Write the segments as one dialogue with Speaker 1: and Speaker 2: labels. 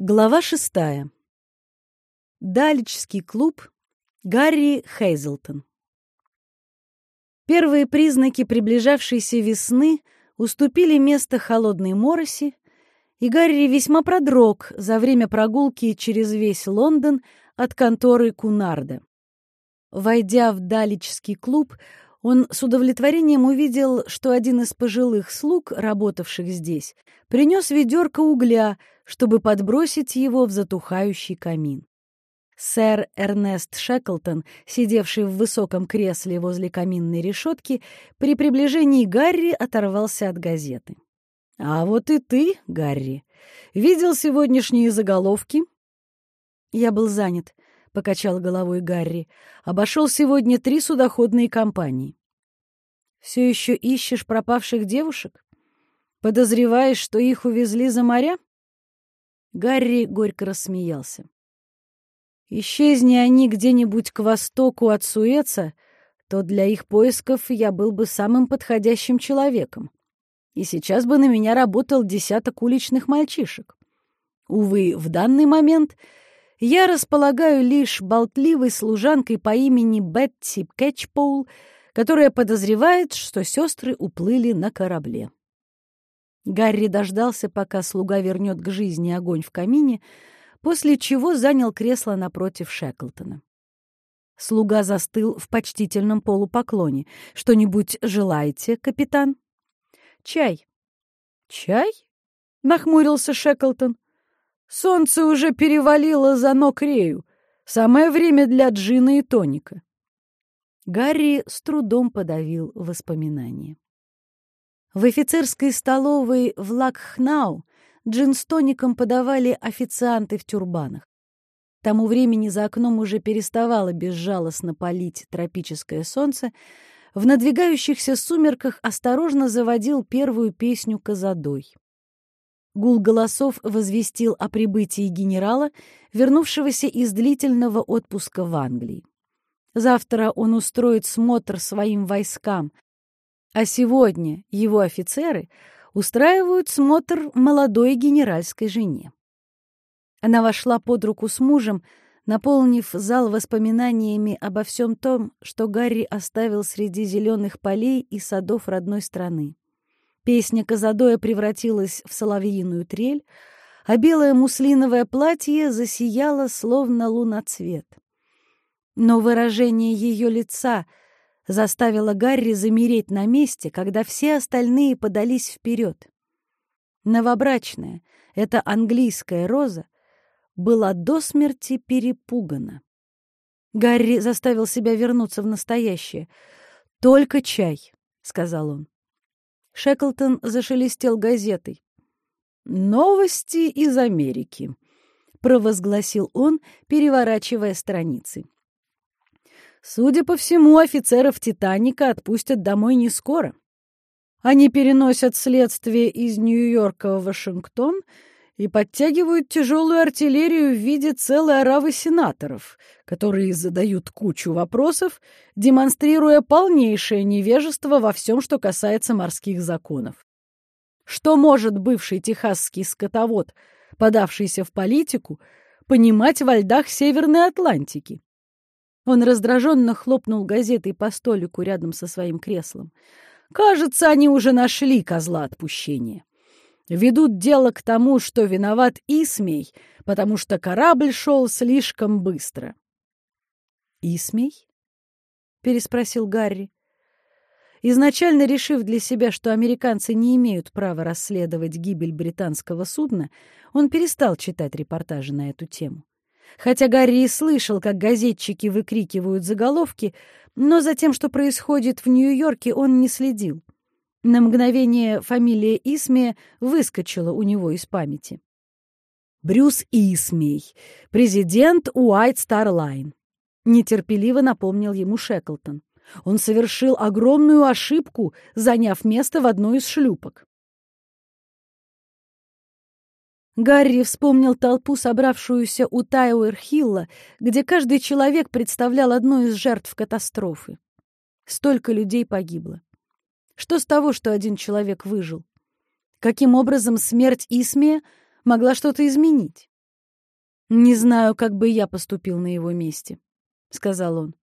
Speaker 1: Глава шестая. Далечский клуб. Гарри Хейзелтон. Первые признаки приближавшейся весны уступили место холодной мороси, и Гарри весьма продрог за время прогулки через весь Лондон от конторы Кунарда. Войдя в Далечский клуб, он с удовлетворением увидел, что один из пожилых слуг, работавших здесь, принес ведерко угля, чтобы подбросить его в затухающий камин. Сэр Эрнест Шеклтон, сидевший в высоком кресле возле каминной решетки, при приближении Гарри оторвался от газеты. «А вот и ты, Гарри, видел сегодняшние заголовки?» «Я был занят», — покачал головой Гарри. «Обошел сегодня три судоходные компании». «Все еще ищешь пропавших девушек? Подозреваешь, что их увезли за моря?» Гарри горько рассмеялся. «Исчезни они где-нибудь к востоку от Суэца, то для их поисков я был бы самым подходящим человеком. И сейчас бы на меня работал десяток уличных мальчишек. Увы, в данный момент я располагаю лишь болтливой служанкой по имени Бетти Кэтчпоул, которая подозревает, что сестры уплыли на корабле. Гарри дождался, пока слуга вернет к жизни огонь в камине, после чего занял кресло напротив Шеклтона. Слуга застыл в почтительном полупоклоне. «Что-нибудь желаете, капитан?» «Чай». «Чай?» — нахмурился Шеклтон. Солнце уже перевалило за ног Рею. Самое время для джина и тоника. Гарри с трудом подавил воспоминания. В офицерской столовой в Лакхнау джин с тоником подавали официанты в тюрбанах. Тому времени за окном уже переставало безжалостно палить тропическое солнце, в надвигающихся сумерках осторожно заводил первую песню «Козадой». Гул голосов возвестил о прибытии генерала, вернувшегося из длительного отпуска в Англии. Завтра он устроит смотр своим войскам, а сегодня его офицеры устраивают смотр молодой генеральской жене. Она вошла под руку с мужем, наполнив зал воспоминаниями обо всем том, что Гарри оставил среди зеленых полей и садов родной страны. Песня Казадоя превратилась в соловьиную трель, а белое муслиновое платье засияло, словно луноцвет. Но выражение ее лица заставило Гарри замереть на месте, когда все остальные подались вперед. Новобрачная, эта английская роза, была до смерти перепугана. Гарри заставил себя вернуться в настоящее. «Только чай», — сказал он. Шеклтон зашелестел газетой. «Новости из Америки», — провозгласил он, переворачивая страницы. «Судя по всему, офицеров «Титаника» отпустят домой не скоро. Они переносят следствие из Нью-Йорка в Вашингтон — и подтягивают тяжелую артиллерию в виде целой оравы сенаторов, которые задают кучу вопросов, демонстрируя полнейшее невежество во всем, что касается морских законов. Что может бывший техасский скотовод, подавшийся в политику, понимать во льдах Северной Атлантики? Он раздраженно хлопнул газетой по столику рядом со своим креслом. Кажется, они уже нашли козла отпущения ведут дело к тому, что виноват Исмей, потому что корабль шел слишком быстро. «Исмей?» — переспросил Гарри. Изначально решив для себя, что американцы не имеют права расследовать гибель британского судна, он перестал читать репортажи на эту тему. Хотя Гарри и слышал, как газетчики выкрикивают заголовки, но за тем, что происходит в Нью-Йорке, он не следил. На мгновение фамилия Исмея выскочила у него из памяти. Брюс Исмей, президент Уайт Стар Лайн. Нетерпеливо напомнил ему Шеклтон. Он совершил огромную ошибку, заняв место в одной из шлюпок. Гарри вспомнил толпу, собравшуюся у Тауэр-Хилла, где каждый человек представлял одну из жертв катастрофы. Столько людей погибло. Что с того, что один человек выжил? Каким образом смерть Исмия могла что-то изменить? «Не знаю, как бы я поступил на его месте», — сказал он.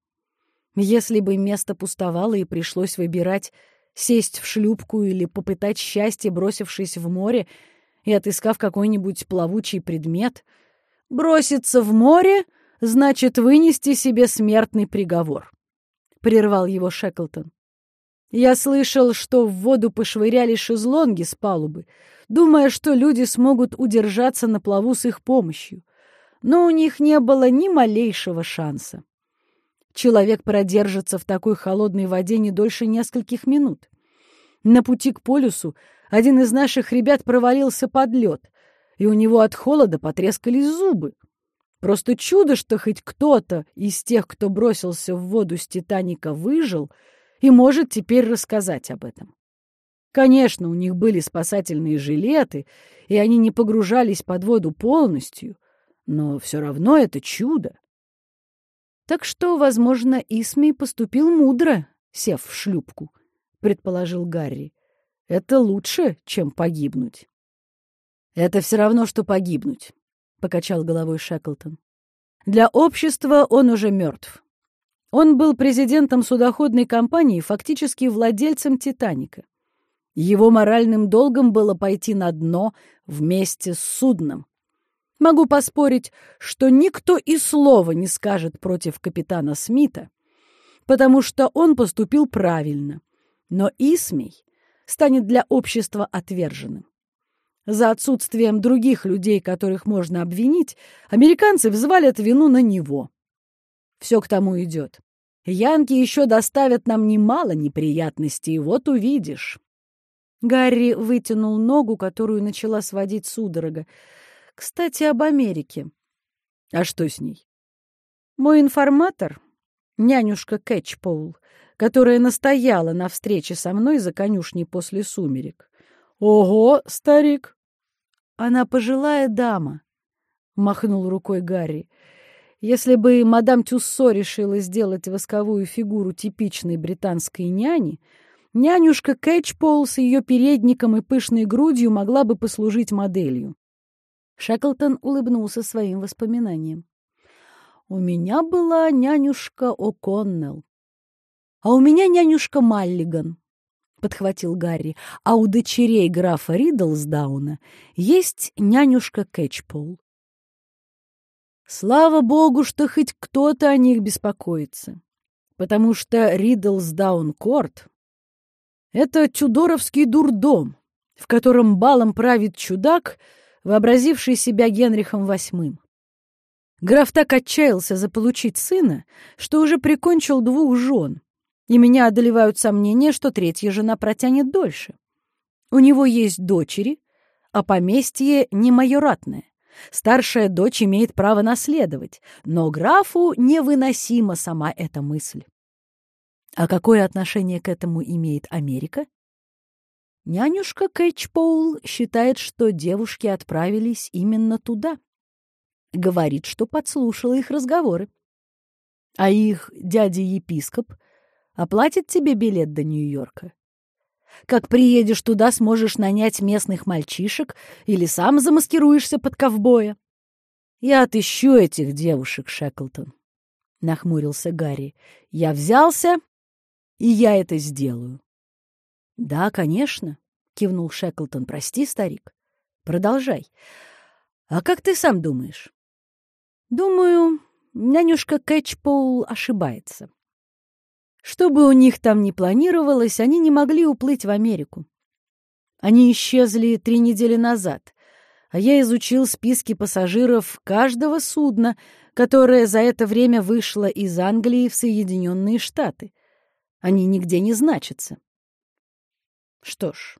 Speaker 1: «Если бы место пустовало и пришлось выбирать, сесть в шлюпку или попытать счастье, бросившись в море и отыскав какой-нибудь плавучий предмет, броситься в море значит вынести себе смертный приговор», — прервал его Шеклтон. «Я слышал, что в воду пошвыряли шезлонги с палубы, думая, что люди смогут удержаться на плаву с их помощью но у них не было ни малейшего шанса. Человек продержится в такой холодной воде не дольше нескольких минут. На пути к полюсу один из наших ребят провалился под лед, и у него от холода потрескались зубы. Просто чудо, что хоть кто-то из тех, кто бросился в воду с «Титаника», выжил и может теперь рассказать об этом. Конечно, у них были спасательные жилеты, и они не погружались под воду полностью, но все равно это чудо. Так что, возможно, Исмей поступил мудро, сев в шлюпку, предположил Гарри. Это лучше, чем погибнуть. Это все равно, что погибнуть, покачал головой Шеклтон. Для общества он уже мертв. Он был президентом судоходной компании, фактически владельцем «Титаника». Его моральным долгом было пойти на дно вместе с судном. Могу поспорить, что никто и слова не скажет против капитана Смита, потому что он поступил правильно. Но Исмей станет для общества отверженным. За отсутствием других людей, которых можно обвинить, американцы взвалят вину на него. Все к тому идет. Янки еще доставят нам немало неприятностей, вот увидишь. Гарри вытянул ногу, которую начала сводить судорога. Кстати, об Америке. А что с ней? Мой информатор, нянюшка Кэтчпоул, которая настояла на встрече со мной за конюшней после сумерек. Ого, старик! Она пожилая дама, — махнул рукой Гарри. Если бы мадам Тюссо решила сделать восковую фигуру типичной британской няни, нянюшка Кэтчпоул с ее передником и пышной грудью могла бы послужить моделью. Шеклтон улыбнулся своим воспоминаниям. «У меня была нянюшка О'Коннелл. А у меня нянюшка Маллиган», — подхватил Гарри. «А у дочерей графа Ридлсдауна есть нянюшка Кэтчпол». Слава богу, что хоть кто-то о них беспокоится, потому что Ридлсдаун-Корт — это тюдоровский дурдом, в котором балом правит чудак — вообразивший себя Генрихом VIII. Граф так отчаялся заполучить сына, что уже прикончил двух жен, и меня одолевают сомнения, что третья жена протянет дольше. У него есть дочери, а поместье не майоратное. Старшая дочь имеет право наследовать, но графу невыносима сама эта мысль. А какое отношение к этому имеет Америка? Нянюшка Кэтчпоул считает, что девушки отправились именно туда. Говорит, что подслушала их разговоры. А их дядя-епископ оплатит тебе билет до Нью-Йорка. Как приедешь туда, сможешь нанять местных мальчишек или сам замаскируешься под ковбоя. Я отыщу этих девушек, Шеклтон, — нахмурился Гарри. Я взялся, и я это сделаю. «Да, конечно», — кивнул Шеклтон. «Прости, старик. Продолжай. А как ты сам думаешь?» «Думаю, нянюшка Кэтчпоул ошибается. Что бы у них там ни планировалось, они не могли уплыть в Америку. Они исчезли три недели назад, а я изучил списки пассажиров каждого судна, которое за это время вышло из Англии в Соединенные Штаты. Они нигде не значатся. «Что ж»,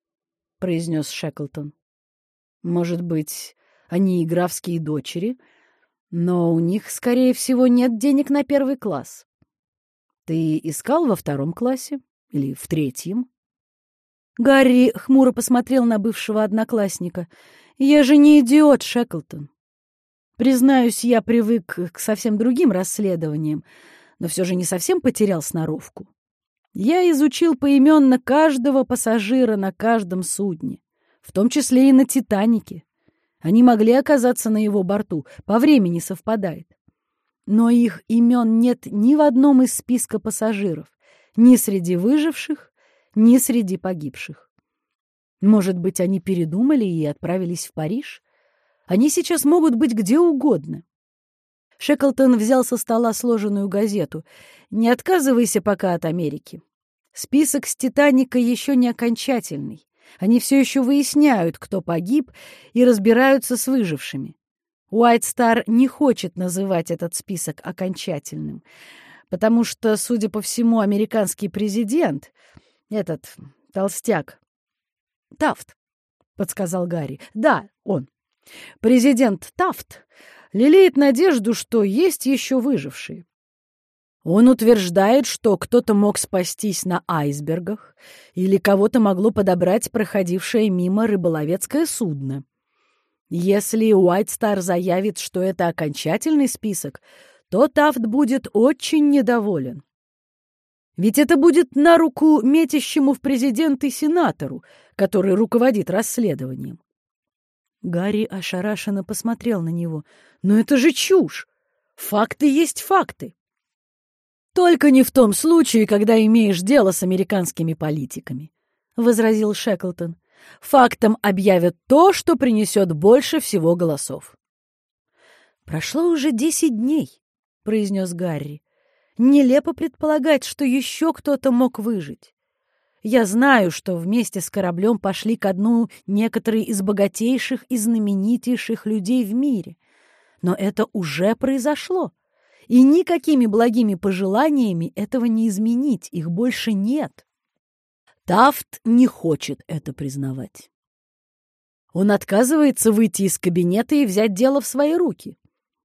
Speaker 1: — произнес Шеклтон, — «может быть, они и графские дочери, но у них, скорее всего, нет денег на первый класс. Ты искал во втором классе или в третьем?» Гарри хмуро посмотрел на бывшего одноклассника. «Я же не идиот, Шеклтон. Признаюсь, я привык к совсем другим расследованиям, но все же не совсем потерял сноровку. Я изучил поименно каждого пассажира на каждом судне, в том числе и на «Титанике». Они могли оказаться на его борту, по времени совпадает. Но их имен нет ни в одном из списка пассажиров, ни среди выживших, ни среди погибших. Может быть, они передумали и отправились в Париж? Они сейчас могут быть где угодно. Шеклтон взял со стола сложенную газету. «Не отказывайся пока от Америки. Список с «Титаника» еще не окончательный. Они все еще выясняют, кто погиб, и разбираются с выжившими. Уайт Стар не хочет называть этот список окончательным, потому что, судя по всему, американский президент, этот толстяк, Тафт, — подсказал Гарри. Да, он. Президент Тафт лелеет надежду, что есть еще выжившие. Он утверждает, что кто-то мог спастись на айсбергах или кого-то могло подобрать проходившее мимо рыболовецкое судно. Если Уайтстар заявит, что это окончательный список, то Тафт будет очень недоволен. Ведь это будет на руку метящему в президенты сенатору, который руководит расследованием. Гарри ошарашенно посмотрел на него. «Но это же чушь! Факты есть факты!» «Только не в том случае, когда имеешь дело с американскими политиками», — возразил Шеклтон. «Фактом объявят то, что принесет больше всего голосов». «Прошло уже десять дней», — произнес Гарри. «Нелепо предполагать, что еще кто-то мог выжить. Я знаю, что вместе с кораблем пошли ко дну некоторые из богатейших и знаменитейших людей в мире. Но это уже произошло. И никакими благими пожеланиями этого не изменить, их больше нет. Тафт не хочет это признавать. Он отказывается выйти из кабинета и взять дело в свои руки.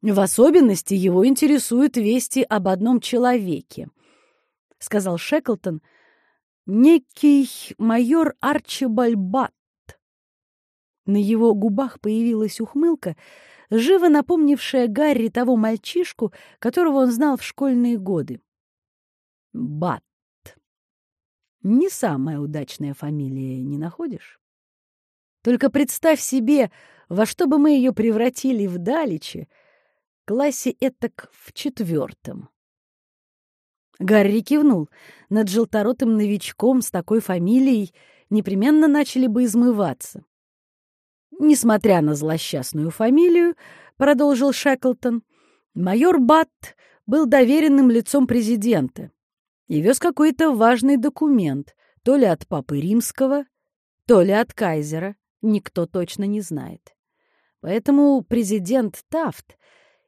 Speaker 1: В особенности его интересуют вести об одном человеке, — сказал Шеклтон, — некий майор Арчибальбат. На его губах появилась ухмылка, живо напомнившая Гарри того мальчишку, которого он знал в школьные годы. Бат. Не самая удачная фамилия, не находишь? Только представь себе, во что бы мы ее превратили в Даличе, классе этак в четвертом. Гарри кивнул. Над желторотым новичком с такой фамилией непременно начали бы измываться. Несмотря на злосчастную фамилию, продолжил Шеклтон, майор Батт был доверенным лицом президента и вез какой-то важный документ, то ли от папы римского, то ли от кайзера, никто точно не знает. Поэтому президент Тафт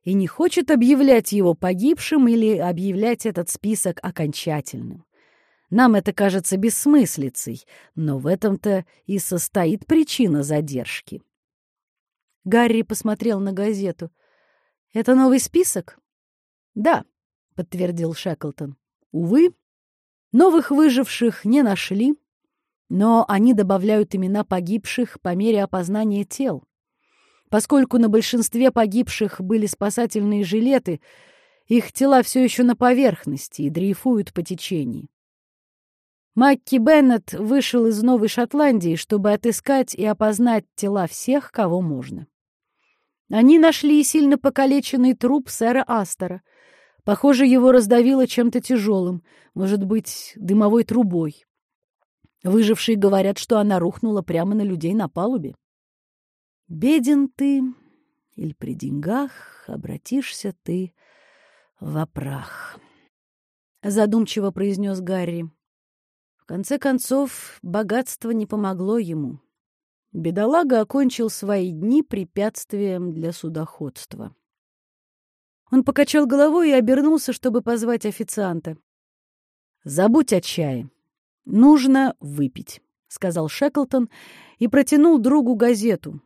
Speaker 1: и не хочет объявлять его погибшим или объявлять этот список окончательным. Нам это кажется бессмыслицей, но в этом-то и состоит причина задержки. Гарри посмотрел на газету. «Это новый список?» «Да», — подтвердил Шеклтон. «Увы, новых выживших не нашли, но они добавляют имена погибших по мере опознания тел. Поскольку на большинстве погибших были спасательные жилеты, их тела все еще на поверхности и дрейфуют по течению. Макки Беннет вышел из Новой Шотландии, чтобы отыскать и опознать тела всех, кого можно. Они нашли сильно покалеченный труп сэра Астера. Похоже, его раздавило чем-то тяжелым, может быть, дымовой трубой. Выжившие говорят, что она рухнула прямо на людей на палубе. Беден ты, или при деньгах обратишься ты в прах. Задумчиво произнес Гарри. В конце концов, богатство не помогло ему. Бедолага окончил свои дни препятствием для судоходства. Он покачал головой и обернулся, чтобы позвать официанта. «Забудь о чае. Нужно выпить», — сказал Шеклтон и протянул другу газету.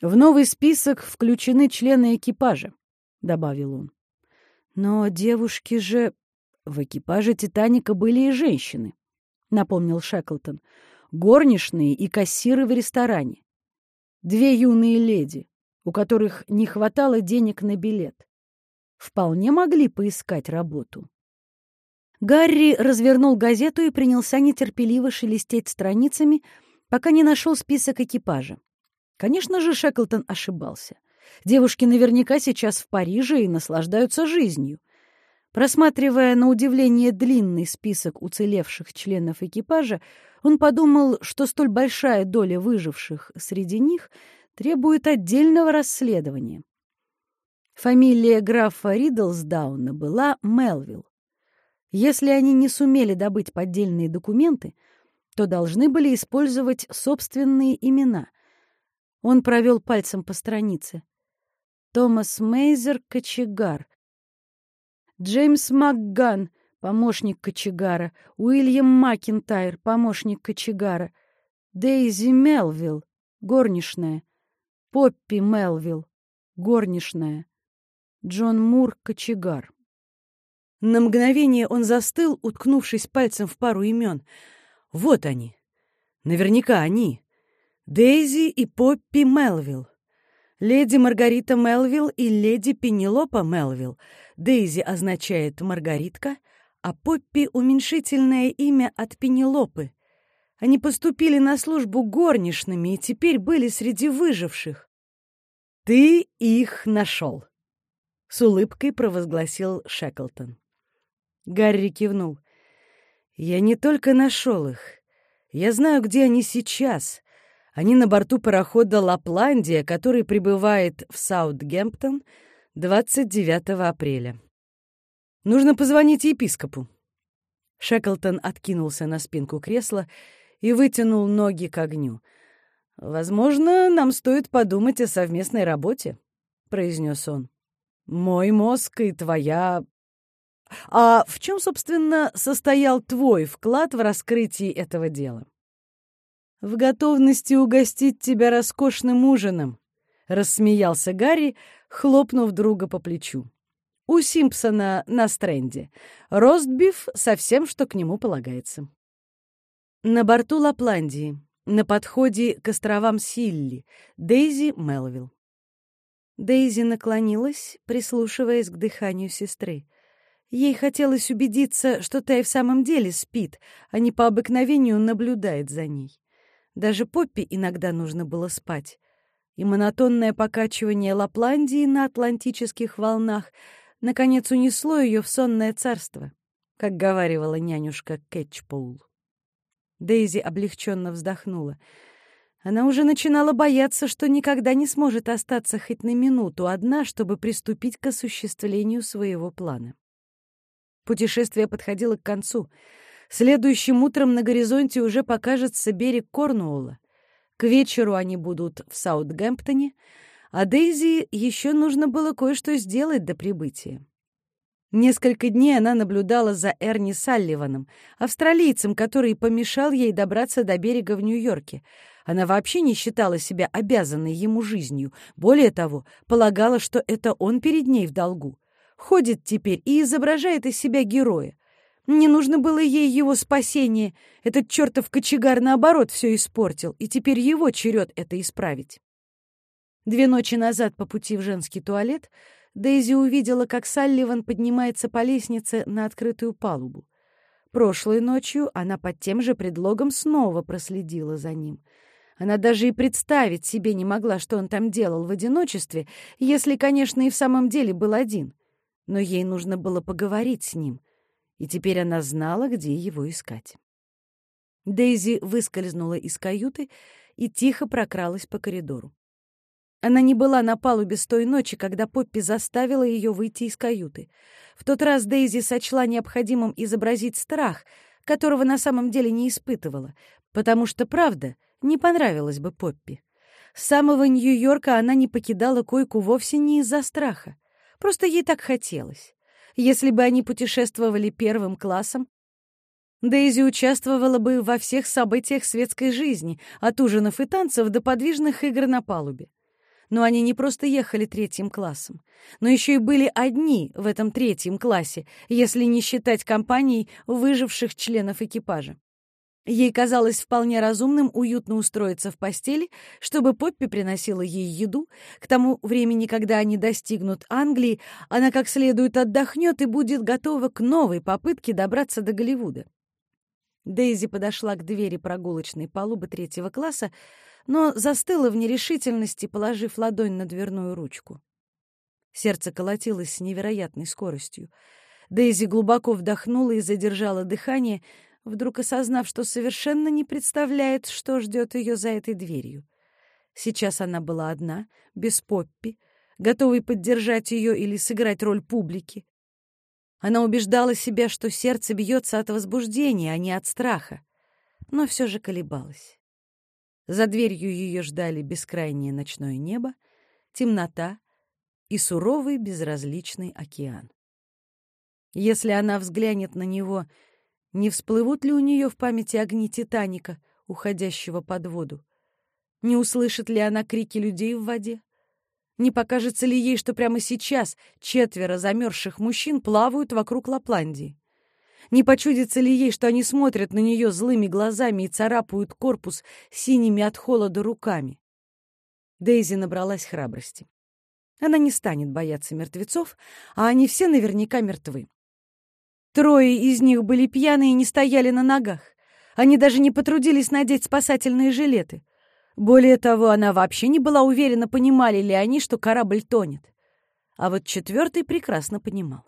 Speaker 1: «В новый список включены члены экипажа», — добавил он. «Но девушки же...» «В экипаже «Титаника» были и женщины. — напомнил Шеклтон. «Горничные и кассиры в ресторане. Две юные леди, у которых не хватало денег на билет. Вполне могли поискать работу». Гарри развернул газету и принялся нетерпеливо шелестеть страницами, пока не нашел список экипажа. Конечно же, Шеклтон ошибался. Девушки наверняка сейчас в Париже и наслаждаются жизнью. Просматривая на удивление длинный список уцелевших членов экипажа, он подумал, что столь большая доля выживших среди них требует отдельного расследования. Фамилия графа Ридлсдауна была Мелвилл. Если они не сумели добыть поддельные документы, то должны были использовать собственные имена. Он провел пальцем по странице. Томас Мейзер — кочегар. Джеймс МакГан — помощник кочегара. Уильям Макинтайр — помощник кочегара. Дейзи Мелвилл — горничная. Поппи Мелвилл — горничная. Джон Мур — кочегар. На мгновение он застыл, уткнувшись пальцем в пару имен. Вот они. Наверняка они. Дейзи и Поппи Мелвилл. Леди Маргарита Мелвилл и леди Пенелопа Мелвилл. Дейзи означает «маргаритка», а Поппи — уменьшительное имя от Пенелопы. Они поступили на службу горничными и теперь были среди выживших. «Ты их нашел», — с улыбкой провозгласил Шеклтон. Гарри кивнул. «Я не только нашел их. Я знаю, где они сейчас. Они на борту парохода «Лапландия», который прибывает в Саутгемптон 29 апреля. Нужно позвонить епископу». Шеклтон откинулся на спинку кресла и вытянул ноги к огню. «Возможно, нам стоит подумать о совместной работе», — произнес он. «Мой мозг и твоя а в чем, собственно, состоял твой вклад в раскрытие этого дела? В готовности угостить тебя роскошным ужином, рассмеялся Гарри, хлопнув друга по плечу. У Симпсона на стренде. Ростбиф со всем, что к нему полагается. На борту Лапландии, на подходе к островам Силли, Дейзи Мелвилл. Дейзи наклонилась, прислушиваясь к дыханию сестры. Ей хотелось убедиться, что та и в самом деле спит, а не по обыкновению наблюдает за ней. Даже Поппи иногда нужно было спать. И монотонное покачивание Лапландии на атлантических волнах наконец унесло ее в сонное царство, как говаривала нянюшка Кэтчпоул. Дейзи облегченно вздохнула. Она уже начинала бояться, что никогда не сможет остаться хоть на минуту одна, чтобы приступить к осуществлению своего плана. Путешествие подходило к концу. Следующим утром на горизонте уже покажется берег Корнуолла. К вечеру они будут в Саутгемптоне, а Дейзи еще нужно было кое-что сделать до прибытия. Несколько дней она наблюдала за Эрни Салливаном, австралийцем, который помешал ей добраться до берега в Нью-Йорке. Она вообще не считала себя обязанной ему жизнью. Более того, полагала, что это он перед ней в долгу. Ходит теперь и изображает из себя героя. Не нужно было ей его спасение. Этот чертов кочегар, наоборот, все испортил, и теперь его черед это исправить. Две ночи назад по пути в женский туалет Дейзи увидела, как Салливан поднимается по лестнице на открытую палубу. Прошлой ночью она под тем же предлогом снова проследила за ним. Она даже и представить себе не могла, что он там делал в одиночестве, если, конечно, и в самом деле был один — но ей нужно было поговорить с ним, и теперь она знала, где его искать. Дейзи выскользнула из каюты и тихо прокралась по коридору. Она не была на палубе с той ночи, когда Поппи заставила ее выйти из каюты. В тот раз Дейзи сочла необходимым изобразить страх, которого на самом деле не испытывала, потому что, правда, не понравилась бы Поппи. С самого Нью-Йорка она не покидала койку вовсе не из-за страха. Просто ей так хотелось. Если бы они путешествовали первым классом, Дейзи участвовала бы во всех событиях светской жизни, от ужинов и танцев до подвижных игр на палубе. Но они не просто ехали третьим классом, но еще и были одни в этом третьем классе, если не считать компанией выживших членов экипажа. Ей казалось вполне разумным уютно устроиться в постели, чтобы Поппи приносила ей еду. К тому времени, когда они достигнут Англии, она как следует отдохнет и будет готова к новой попытке добраться до Голливуда. Дейзи подошла к двери прогулочной палубы третьего класса, но застыла в нерешительности, положив ладонь на дверную ручку. Сердце колотилось с невероятной скоростью. Дейзи глубоко вдохнула и задержала дыхание, вдруг осознав, что совершенно не представляет, что ждет ее за этой дверью. Сейчас она была одна, без Поппи, готовой поддержать ее или сыграть роль публики. Она убеждала себя, что сердце бьется от возбуждения, а не от страха, но все же колебалась. За дверью ее ждали бескрайнее ночное небо, темнота и суровый безразличный океан. Если она взглянет на него, не всплывут ли у нее в памяти огни Титаника, уходящего под воду? Не услышит ли она крики людей в воде? Не покажется ли ей, что прямо сейчас четверо замерзших мужчин плавают вокруг Лапландии? Не почудится ли ей, что они смотрят на нее злыми глазами и царапают корпус синими от холода руками? Дейзи набралась храбрости. Она не станет бояться мертвецов, а они все наверняка мертвы. Трое из них были пьяны и не стояли на ногах. Они даже не потрудились надеть спасательные жилеты. Более того, она вообще не была уверена, понимали ли они, что корабль тонет. А вот четвертый прекрасно понимал.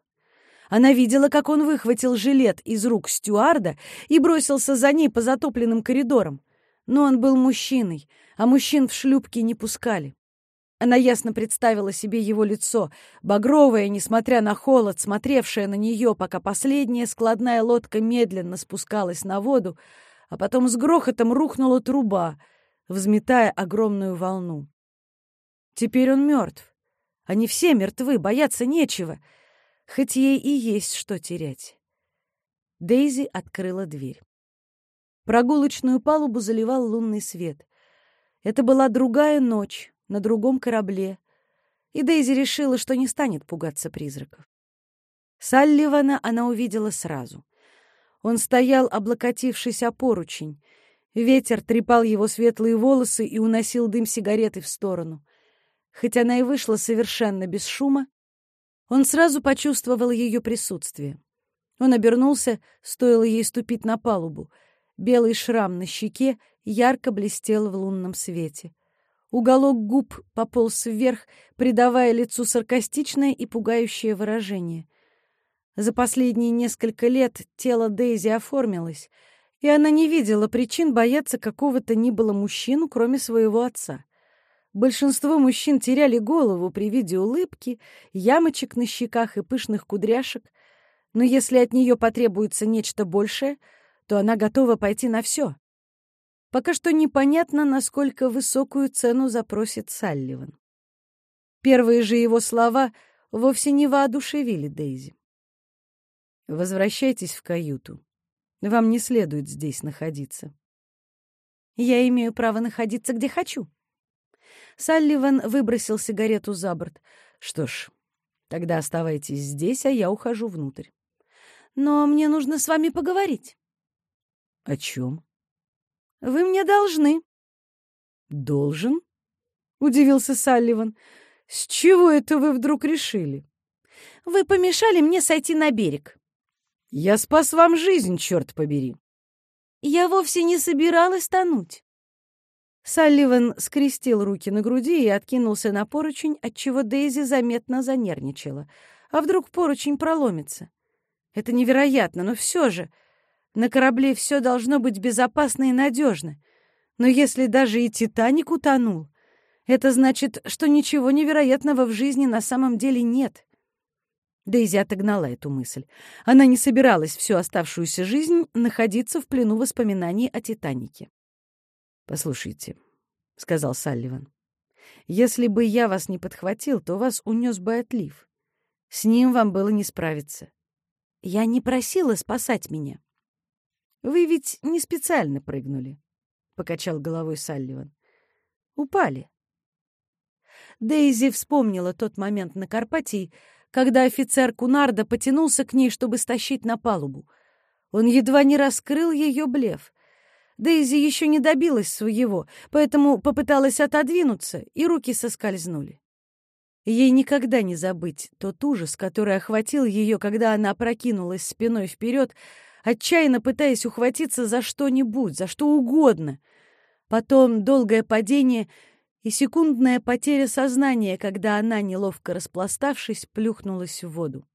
Speaker 1: Она видела, как он выхватил жилет из рук стюарда и бросился за ней по затопленным коридорам. Но он был мужчиной, а мужчин в шлюпки не пускали. Она ясно представила себе его лицо, багровое, несмотря на холод, смотревшее на нее, пока последняя складная лодка медленно спускалась на воду, а потом с грохотом рухнула труба, взметая огромную волну. Теперь он мертв. Они все мертвы, бояться нечего — хоть ей и есть что терять. Дейзи открыла дверь. Прогулочную палубу заливал лунный свет. Это была другая ночь на другом корабле, и Дейзи решила, что не станет пугаться призраков. Салливана она увидела сразу. Он стоял, облокотившись о поручень. Ветер трепал его светлые волосы и уносил дым сигареты в сторону. Хоть она и вышла совершенно без шума, он сразу почувствовал ее присутствие. Он обернулся, стоило ей ступить на палубу. Белый шрам на щеке ярко блестел в лунном свете. Уголок губ пополз вверх, придавая лицу саркастичное и пугающее выражение. За последние несколько лет тело Дейзи оформилось, и она не видела причин бояться какого-то ни было мужчину, кроме своего отца. Большинство мужчин теряли голову при виде улыбки, ямочек на щеках и пышных кудряшек, но если от нее потребуется нечто большее, то она готова пойти на все. Пока что непонятно, насколько высокую цену запросит Салливан. Первые же его слова вовсе не воодушевили Дейзи. «Возвращайтесь в каюту. Вам не следует здесь находиться». «Я имею право находиться, где хочу», Салливан выбросил сигарету за борт. «Что ж, тогда оставайтесь здесь, а я ухожу внутрь». «Но мне нужно с вами поговорить». «О чем?» «Вы мне должны». «Должен?» — удивился Салливан. «С чего это вы вдруг решили?» «Вы помешали мне сойти на берег». «Я спас вам жизнь, черт побери». «Я вовсе не собиралась тонуть». Салливан скрестил руки на груди и откинулся на поручень, отчего Дейзи заметно занервничала. А вдруг поручень проломится? Это невероятно, но все же. На корабле все должно быть безопасно и надежно. Но если даже и «Титаник» утонул, это значит, что ничего невероятного в жизни на самом деле нет. Дейзи отогнала эту мысль. Она не собиралась всю оставшуюся жизнь находиться в плену воспоминаний о «Титанике». «Послушайте», — сказал Салливан, — «если бы я вас не подхватил, то вас унес бы отлив. С ним вам было не справиться. Я не просила спасать меня». «Вы ведь не специально прыгнули», — покачал головой Салливан. «Упали». Дейзи вспомнила тот момент на Карпатии, когда офицер Кунарда потянулся к ней, чтобы стащить на палубу. Он едва не раскрыл ее блеф. Дейзи еще не добилась своего, поэтому попыталась отодвинуться, и руки соскользнули. Ей никогда не забыть тот ужас, который охватил ее, когда она опрокинулась спиной вперед, отчаянно пытаясь ухватиться за что-нибудь, за что угодно. Потом долгое падение и секундная потеря сознания, когда она, неловко распластавшись, плюхнулась в воду.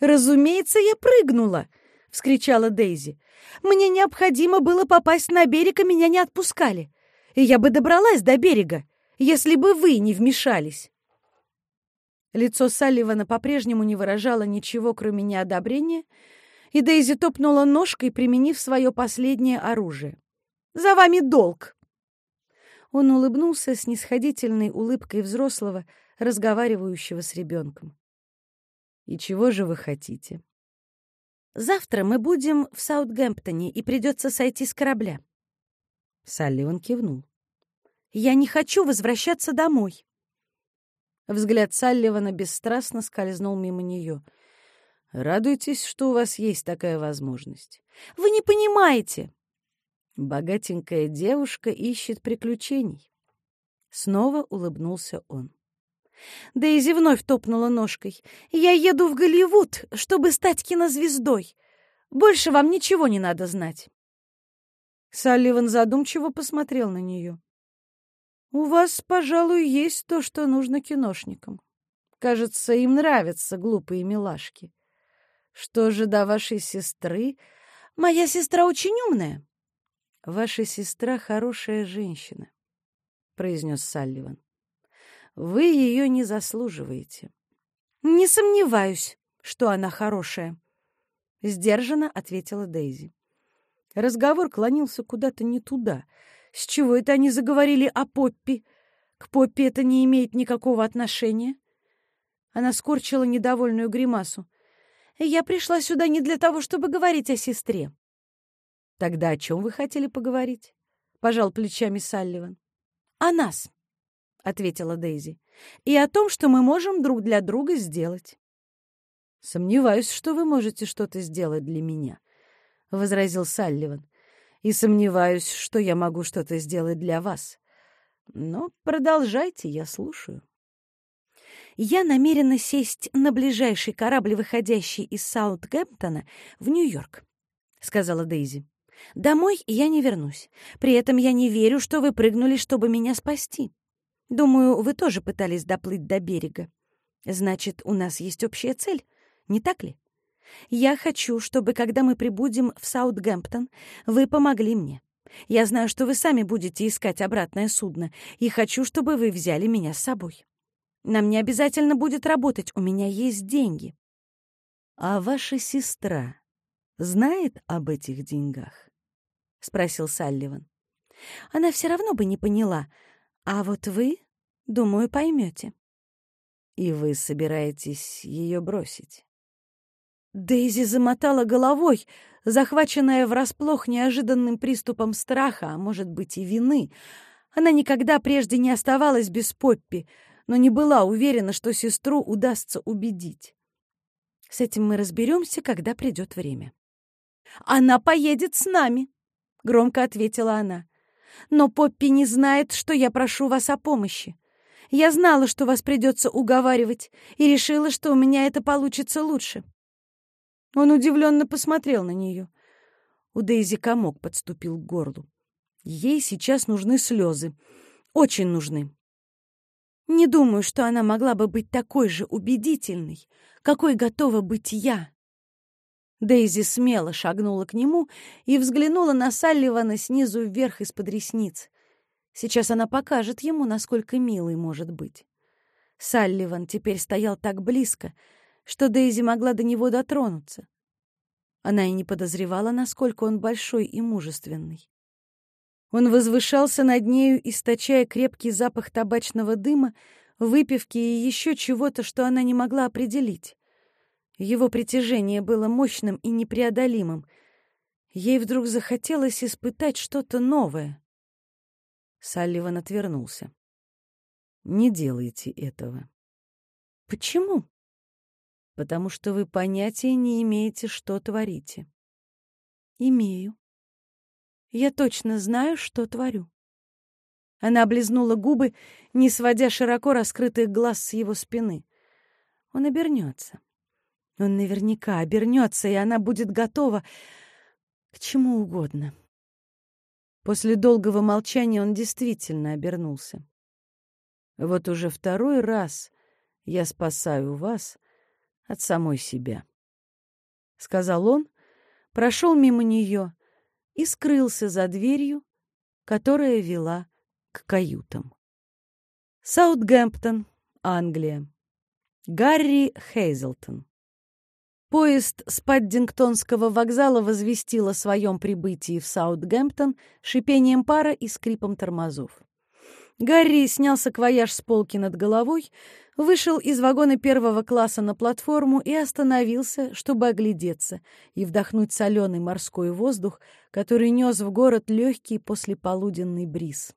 Speaker 1: «Разумеется, я прыгнула!» — вскричала Дейзи. «Мне необходимо было попасть на берег, и меня не отпускали. И я бы добралась до берега, если бы вы не вмешались». Лицо Салливана по-прежнему не выражало ничего, кроме неодобрения, и Дейзи топнула ножкой, применив свое последнее оружие. «За вами долг!» Он улыбнулся с нисходительной улыбкой взрослого, разговаривающего с ребенком. «И чего же вы хотите?» «Завтра мы будем в Саутгемптоне, и придется сойти с корабля». Салливан кивнул. «Я не хочу возвращаться домой». Взгляд Салливана бесстрастно скользнул мимо нее. «Радуйтесь, что у вас есть такая возможность». «Вы не понимаете!» Богатенькая девушка ищет приключений. Снова улыбнулся он. Дейзи вновь топнула ножкой. «Я еду в Голливуд, чтобы стать кинозвездой. Больше вам ничего не надо знать». Салливан задумчиво посмотрел на нее. У вас, пожалуй, есть то, что нужно киношникам. Кажется, им нравятся глупые милашки. Что же до вашей сестры? Моя сестра очень умная. Ваша сестра хорошая женщина, произнес Салливан. Вы ее не заслуживаете. Не сомневаюсь, что она хорошая, сдержанно ответила Дейзи. Разговор клонился куда-то не туда — с чего это они заговорили о Поппи? К Поппи это не имеет никакого отношения. Она скорчила недовольную гримасу. Я пришла сюда не для того, чтобы говорить о сестре. Тогда о чем вы хотели поговорить? Пожал плечами Салливан. О нас, ответила Дейзи, и о том, что мы можем друг для друга сделать. Сомневаюсь, что вы можете что-то сделать для меня, возразил Салливан и сомневаюсь, что я могу что-то сделать для вас. Но продолжайте, я слушаю. Я намерена сесть на ближайший корабль, выходящий из Саутгемптона, в Нью-Йорк, — сказала Дейзи. Домой я не вернусь. При этом я не верю, что вы прыгнули, чтобы меня спасти. Думаю, вы тоже пытались доплыть до берега. Значит, у нас есть общая цель, не так ли? Я хочу, чтобы, когда мы прибудем в Саутгемптон, вы помогли мне. Я знаю, что вы сами будете искать обратное судно, и хочу, чтобы вы взяли меня с собой. Нам не обязательно будет работать, у меня есть деньги. А ваша сестра знает об этих деньгах? спросил Салливан. Она все равно бы не поняла, а вот вы, думаю, поймете. И вы собираетесь ее бросить? Дейзи замотала головой, захваченная врасплох неожиданным приступом страха, а может быть и вины. Она никогда прежде не оставалась без Поппи, но не была уверена, что сестру удастся убедить. С этим мы разберемся, когда придет время. «Она поедет с нами», — громко ответила она. «Но Поппи не знает, что я прошу вас о помощи. Я знала, что вас придется уговаривать, и решила, что у меня это получится лучше. Он удивленно посмотрел на нее. У Дейзи комок подступил к горлу. Ей сейчас нужны слезы. Очень нужны. Не думаю, что она могла бы быть такой же убедительной, какой готова быть я. Дейзи смело шагнула к нему и взглянула на Салливана снизу вверх из-под ресниц. Сейчас она покажет ему, насколько милый может быть. Салливан теперь стоял так близко, что Дейзи могла до него дотронуться. Она и не подозревала, насколько он большой и мужественный. Он возвышался над нею, источая крепкий запах табачного дыма, выпивки и еще чего-то, что она не могла определить. Его притяжение было мощным и непреодолимым. Ей вдруг захотелось испытать что-то новое. Салливан отвернулся. «Не делайте этого». «Почему?» потому что вы понятия не имеете, что творите. Имею. Я точно знаю, что творю. Она облизнула губы, не сводя широко раскрытых глаз с его спины. Он обернется. Он наверняка обернется, и она будет готова к чему угодно. После долгого молчания он действительно обернулся. «Вот уже второй раз я спасаю вас от самой себя», — сказал он, прошел мимо нее и скрылся за дверью, которая вела к каютам. Саутгемптон, Англия. Гарри Хейзелтон. Поезд с Паддингтонского вокзала возвестил о своем прибытии в Саутгемптон шипением пара и скрипом тормозов. Гарри снял саквояж с полки над головой, вышел из вагона первого класса на платформу и остановился, чтобы оглядеться и вдохнуть соленый морской воздух, который нес в город легкий послеполуденный бриз.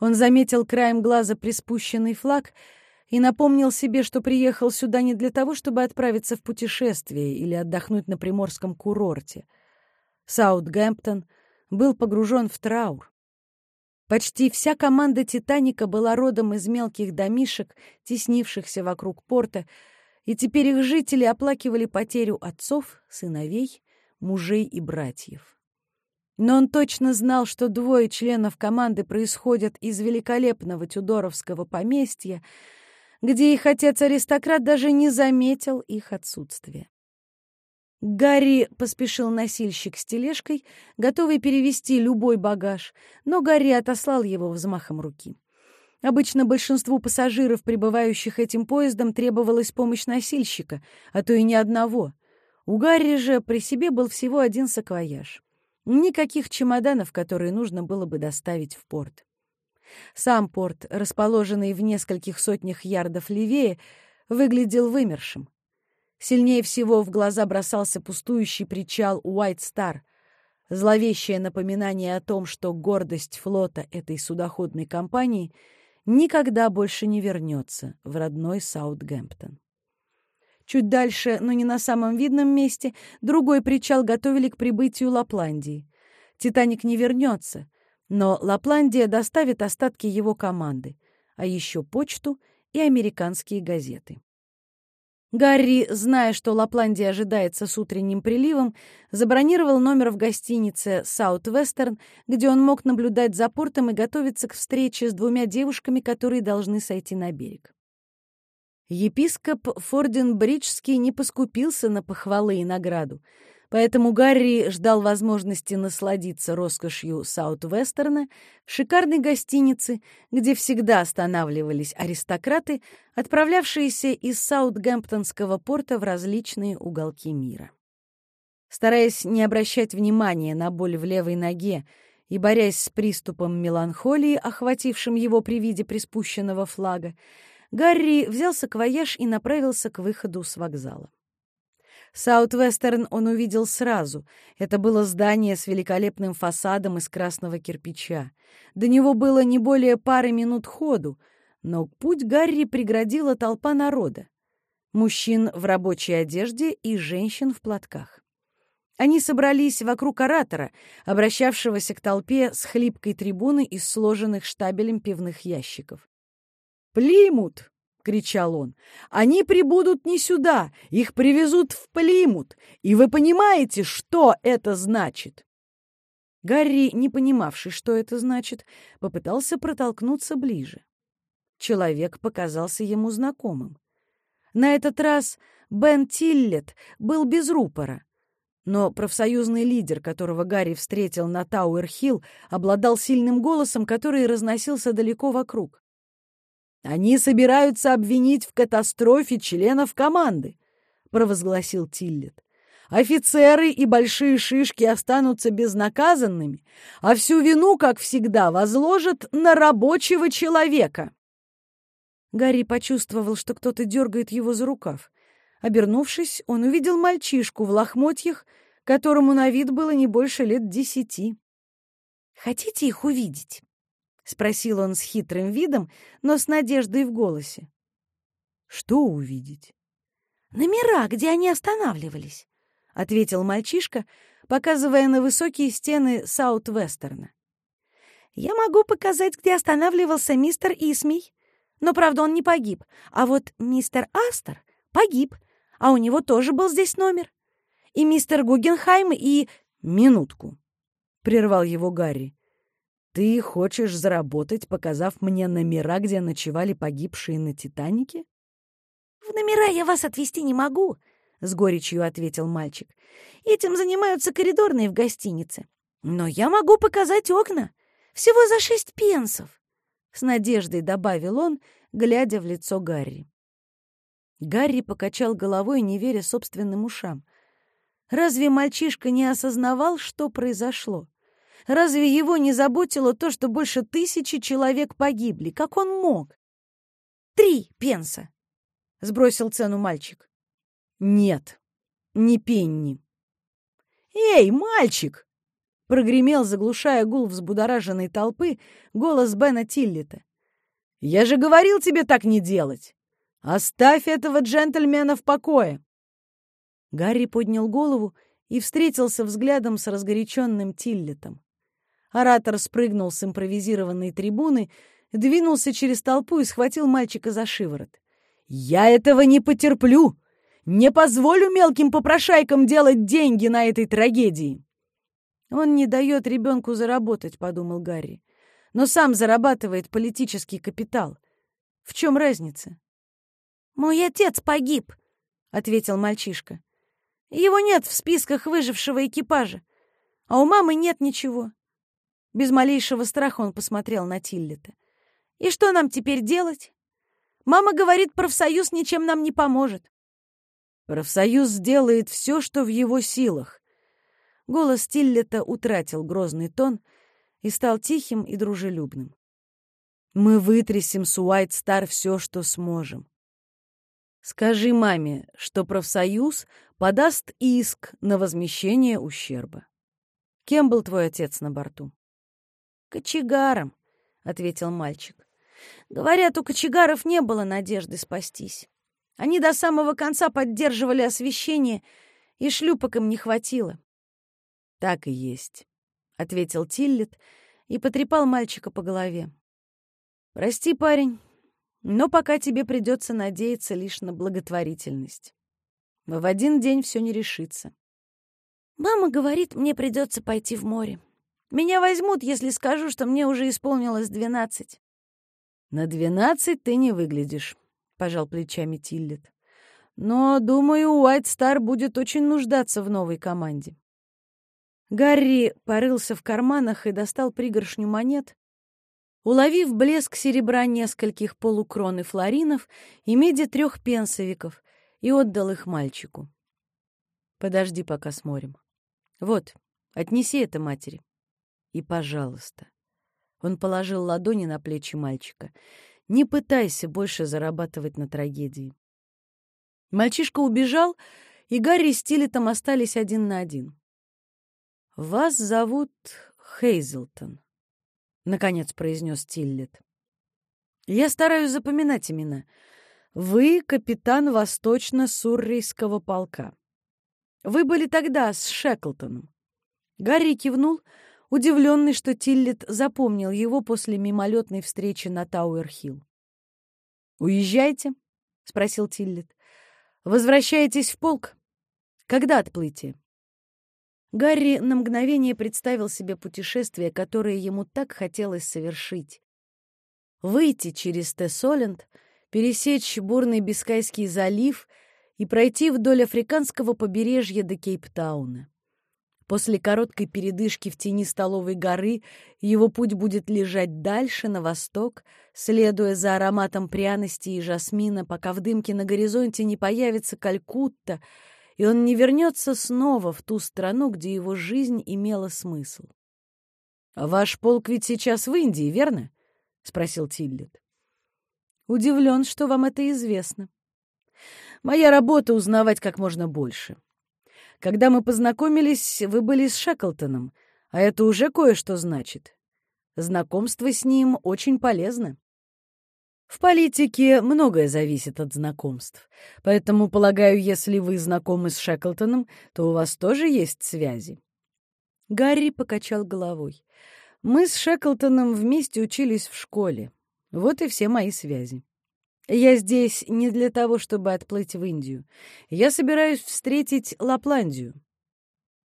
Speaker 1: Он заметил краем глаза приспущенный флаг — и напомнил себе, что приехал сюда не для того, чтобы отправиться в путешествие или отдохнуть на приморском курорте. Саутгемптон был погружен в траур. Почти вся команда «Титаника» была родом из мелких домишек, теснившихся вокруг порта, и теперь их жители оплакивали потерю отцов, сыновей, мужей и братьев. Но он точно знал, что двое членов команды происходят из великолепного тюдоровского поместья, где их отец-аристократ даже не заметил их отсутствия. Гарри поспешил носильщик с тележкой, готовый перевести любой багаж, но Гарри отослал его взмахом руки. Обычно большинству пассажиров, прибывающих этим поездом, требовалась помощь носильщика, а то и ни одного. У Гарри же при себе был всего один саквояж. Никаких чемоданов, которые нужно было бы доставить в порт. Сам порт, расположенный в нескольких сотнях ярдов левее, выглядел вымершим. Сильнее всего в глаза бросался пустующий причал Уайт Стар, зловещее напоминание о том, что гордость флота этой судоходной компании никогда больше не вернется в родной Саутгемптон. Чуть дальше, но не на самом видном месте, другой причал готовили к прибытию Лапландии. «Титаник» не вернется — но Лапландия доставит остатки его команды, а еще почту и американские газеты. Гарри, зная, что Лапландия ожидается с утренним приливом, забронировал номер в гостинице «Саут-Вестерн», где он мог наблюдать за портом и готовиться к встрече с двумя девушками, которые должны сойти на берег. Епископ Форденбриджский не поскупился на похвалы и награду — Поэтому Гарри ждал возможности насладиться роскошью Саут-Вестерна, шикарной гостиницы, где всегда останавливались аристократы, отправлявшиеся из Саутгемптонского порта в различные уголки мира. Стараясь не обращать внимания на боль в левой ноге и борясь с приступом меланхолии, охватившим его при виде приспущенного флага, Гарри взял саквояж и направился к выходу с вокзала. Саут-Вестерн он увидел сразу. Это было здание с великолепным фасадом из красного кирпича. До него было не более пары минут ходу, но путь Гарри преградила толпа народа. Мужчин в рабочей одежде и женщин в платках. Они собрались вокруг оратора, обращавшегося к толпе с хлипкой трибуны из сложенных штабелем пивных ящиков. «Плимут!» Кричал он. «Они прибудут не сюда, их привезут в Плимут, и вы понимаете, что это значит?» Гарри, не понимавший, что это значит, попытался протолкнуться ближе. Человек показался ему знакомым. На этот раз Бен Тиллет был без рупора, но профсоюзный лидер, которого Гарри встретил на Тауэр-Хилл, обладал сильным голосом, который разносился далеко вокруг. Они собираются обвинить в катастрофе членов команды, провозгласил Тиллет. Офицеры и большие шишки останутся безнаказанными, а всю вину, как всегда, возложат на рабочего человека. Гарри почувствовал, что кто-то дергает его за рукав. Обернувшись, он увидел мальчишку в лохмотьях, которому на вид было не больше лет десяти. «Хотите их увидеть?» — спросил он с хитрым видом, но с надеждой в голосе. «Что увидеть?» «Номера, где они останавливались», — ответил мальчишка, показывая на высокие стены Саут-Вестерна. «Я могу показать, где останавливался мистер Исмей, но, правда, он не погиб. А вот мистер Астер погиб, а у него тоже был здесь номер. И мистер Гугенхайм, и...» «Минутку», прервал его Гарри. «Ты хочешь заработать, показав мне номера, где ночевали погибшие на «Титанике»?»
Speaker 2: «В номера я вас отвезти не могу», — с горечью ответил мальчик. «Этим занимаются коридорные в гостинице. Но я могу показать окна. Всего за шесть пенсов», — с надеждой добавил он, глядя в лицо Гарри.
Speaker 1: Гарри покачал головой, не веря собственным ушам. Разве мальчишка не осознавал, что произошло? Разве его не заботило то, что больше тысячи человек погибли? Как он мог?
Speaker 2: «Три пенса!» — сбросил цену мальчик.
Speaker 1: «Нет, не пенни».
Speaker 2: «Эй, мальчик!»
Speaker 1: — прогремел, заглушая гул взбудораженной толпы, голос Бена Тиллита. «Я же говорил тебе так не делать! Оставь этого джентльмена в покое!» Гарри поднял голову и встретился взглядом с разгоряченным Тиллетом. Оратор спрыгнул с импровизированной трибуны, двинулся через толпу и схватил мальчика за шиворот. «Я этого не потерплю! Не позволю мелким попрошайкам делать деньги на этой трагедии!» «Он не дает ребенку заработать», — подумал Гарри. «Но сам зарабатывает политический капитал. В чем разница?»
Speaker 2: «Мой отец погиб», — ответил мальчишка. «Его нет в списках выжившего экипажа, а у мамы нет ничего. Без малейшего страха он посмотрел на Тиллета. «И что нам теперь делать? Мама говорит, профсоюз ничем нам не поможет».
Speaker 1: «Профсоюз сделает все, что в его силах». Голос Тиллета утратил грозный тон и стал тихим и дружелюбным. «Мы вытрясем с Уайт Стар все, что сможем. Скажи маме, что профсоюз подаст иск на возмещение ущерба. Кем был твой отец на борту?»
Speaker 2: «Кочегаром», — ответил мальчик. «Говорят, у кочегаров не было надежды спастись. Они до самого конца поддерживали освещение, и шлюпок им не хватило».
Speaker 1: «Так и есть», — ответил Тиллет и потрепал мальчика по голове. «Прости, парень, но пока тебе придется надеяться лишь на благотворительность. В один день все не решится».
Speaker 2: «Мама говорит, мне придется пойти в море», меня возьмут, если скажу, что мне уже исполнилось двенадцать.
Speaker 1: На двенадцать ты не выглядишь, пожал плечами Тиллет. Но, думаю, Уайт Стар будет очень нуждаться в новой команде. Гарри порылся в карманах и достал пригоршню монет, уловив блеск серебра нескольких полукрон и флоринов и меди трех пенсовиков, и отдал их мальчику. «Подожди пока с. Вот, отнеси это матери». И, пожалуйста, он положил ладони на плечи мальчика. Не пытайся больше зарабатывать на трагедии. Мальчишка убежал, и Гарри с Тилетом остались один на один. «Вас зовут Хейзелтон», — наконец произнес Тиллет. «Я стараюсь запоминать имена. Вы капитан Восточно-Суррейского полка. Вы были тогда с Шеклтоном». Гарри кивнул, — удивленный, что Тиллет запомнил его после мимолетной встречи на Тауэр-Хилл. «Уезжаете?» — спросил Тиллет. «Возвращаетесь в полк? Когда отплытие?» Гарри на мгновение представил себе путешествие, которое ему так хотелось совершить. Выйти через Те-Солент, пересечь бурный Бискайский залив и пройти вдоль африканского побережья до Кейптауна. После короткой передышки в тени столовой горы его путь будет лежать дальше, на восток, следуя за ароматом пряности и жасмина, пока в дымке на горизонте не появится Калькутта, и он не вернется снова в ту страну, где его жизнь имела смысл. «А ваш полк ведь сейчас в Индии, верно?» — спросил Тиллет. «Удивлен, что вам это известно. Моя работа — узнавать как можно больше». Когда мы познакомились, вы были с Шеклтоном, а это уже кое-что значит. Знакомство с ним очень полезно. В политике многое зависит от знакомств, поэтому, полагаю, если вы знакомы с Шеклтоном, то у вас тоже есть связи. Гарри покачал головой. Мы с Шеклтоном вместе учились в школе. Вот и все мои связи. Я здесь не для того, чтобы отплыть в Индию. Я собираюсь встретить Лапландию.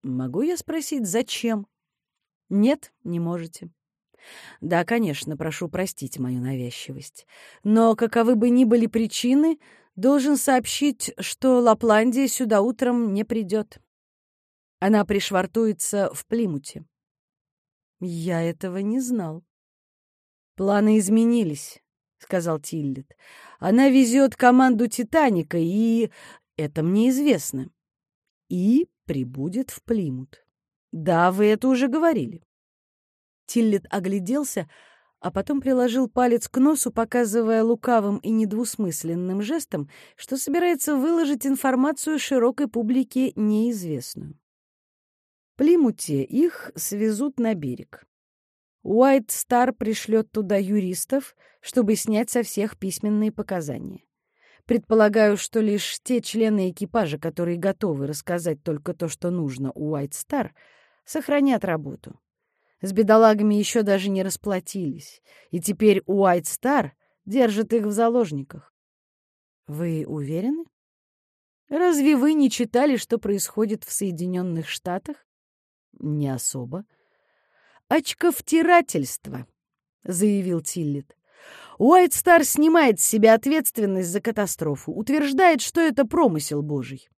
Speaker 1: Могу я спросить, зачем? Нет, не можете. Да, конечно, прошу простить мою навязчивость. Но каковы бы ни были причины, должен сообщить, что Лапландия сюда утром не придет. Она пришвартуется в Плимуте. Я этого не знал. Планы изменились, сказал Тиллет. Она везет команду Титаника, и это мне известно. И прибудет в Плимут. Да, вы это уже говорили. Тиллет огляделся, а потом приложил палец к носу, показывая лукавым и недвусмысленным жестом, что собирается выложить информацию широкой публике неизвестную. Плимуте их свезут на берег. Уайт Стар пришлет туда юристов, чтобы снять со всех письменные показания. Предполагаю, что лишь те члены экипажа, которые готовы рассказать только то, что нужно Уайт Стар, сохранят работу. С бедолагами еще даже не расплатились, и теперь Уайт Стар держит их в заложниках. Вы уверены? Разве вы не читали, что происходит в Соединенных Штатах? Не особо. Очковтирательство, заявил Тиллет. Уайт Стар снимает с себя ответственность за катастрофу, утверждает, что это промысел Божий.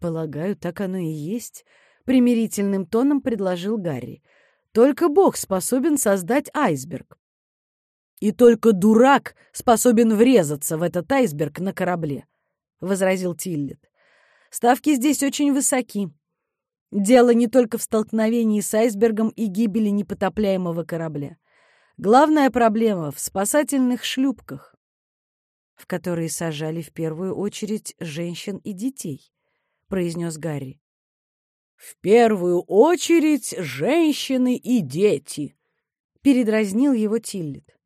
Speaker 1: Полагаю, так оно и есть, примирительным тоном предложил Гарри. Только Бог способен создать айсберг. И только дурак способен врезаться в этот айсберг на корабле, возразил Тиллет. Ставки здесь очень высоки. Дело не только в столкновении с айсбергом и гибели непотопляемого корабля. Главная проблема в спасательных шлюпках, в которые сажали в первую очередь женщин и детей, произнес Гарри. «В первую очередь женщины и дети», — передразнил его Тиллет.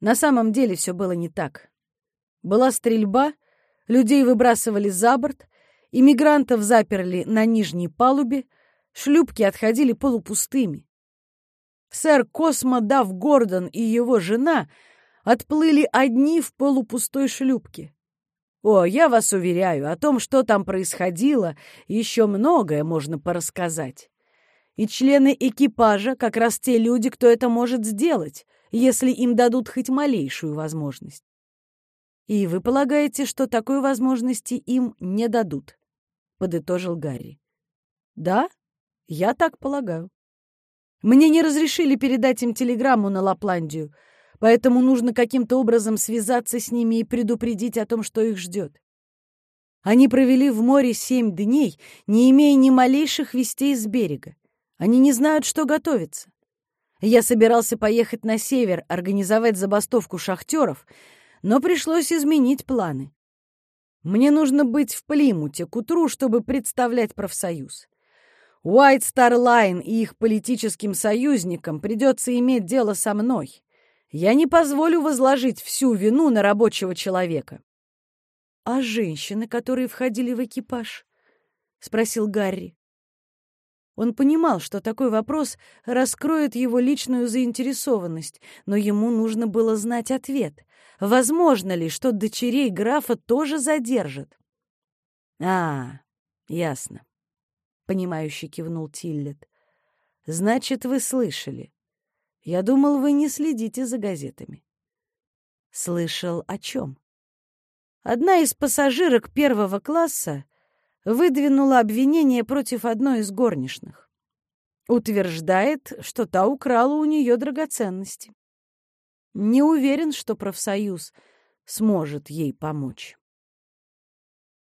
Speaker 1: На самом деле все было не так. Была стрельба, людей выбрасывали за борт, иммигрантов заперли на нижней палубе, шлюпки отходили полупустыми. Сэр Космо Дав Гордон и его жена отплыли одни в полупустой шлюпке. О, я вас уверяю, о том, что там происходило, еще многое можно порассказать. И члены экипажа как раз те люди, кто это может сделать, если им дадут хоть малейшую возможность. И вы полагаете, что такой возможности им не дадут? Подытожил Гарри. Да, я так полагаю. Мне не разрешили передать им телеграмму на Лапландию — поэтому нужно каким-то образом связаться с ними и предупредить о том, что их ждет. Они провели в море семь дней, не имея ни малейших вестей с берега. Они не знают, что готовится. Я собирался поехать на север, организовать забастовку шахтеров, но пришлось изменить планы. Мне нужно быть в Плимуте к утру, чтобы представлять профсоюз. White Star и их политическим союзникам придется иметь дело со мной. Я не позволю возложить всю вину на рабочего человека. — А женщины, которые входили в экипаж? — спросил Гарри. Он понимал, что такой вопрос раскроет его личную заинтересованность, но ему нужно было знать ответ. Возможно ли, что дочерей графа тоже задержат? — А, ясно, — понимающе кивнул Тиллет. — Значит, вы слышали. Я думал, вы не следите за газетами. Слышал о чем? Одна из пассажирок первого класса выдвинула обвинение против одной из горничных. Утверждает, что та украла у нее драгоценности. Не уверен, что профсоюз сможет ей помочь.